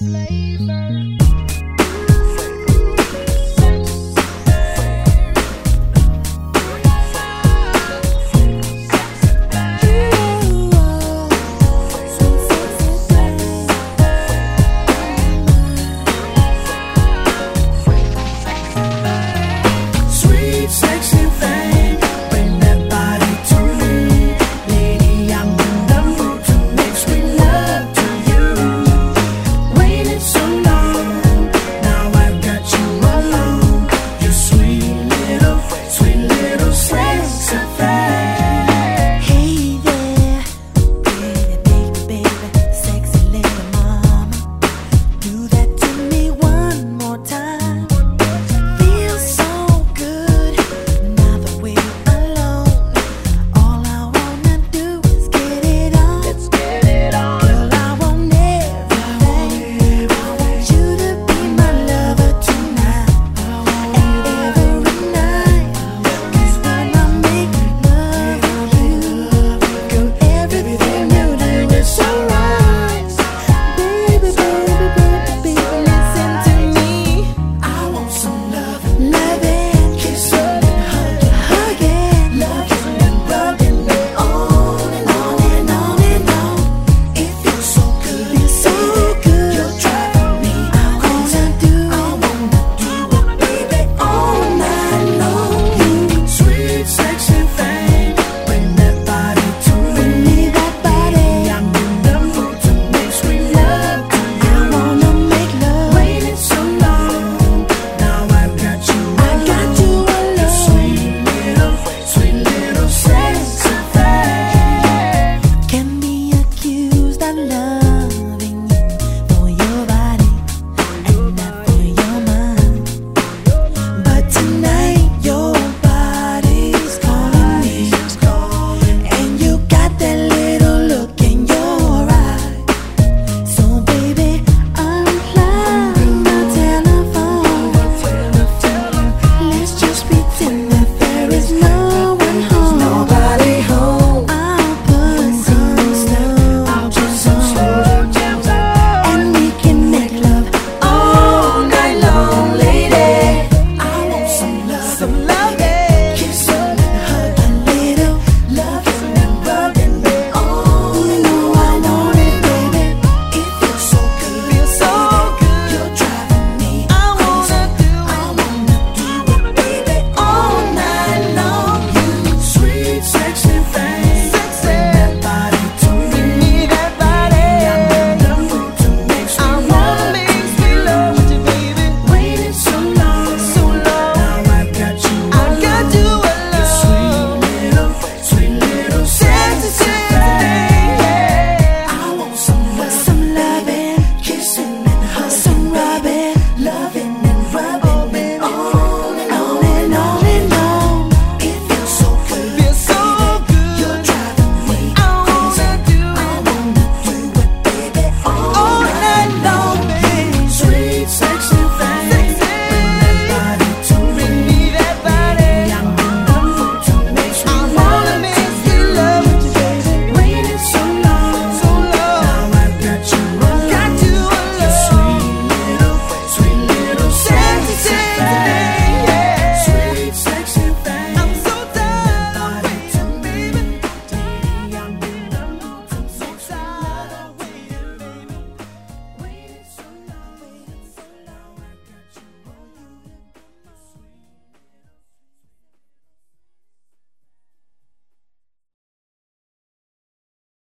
flavor. so so fast.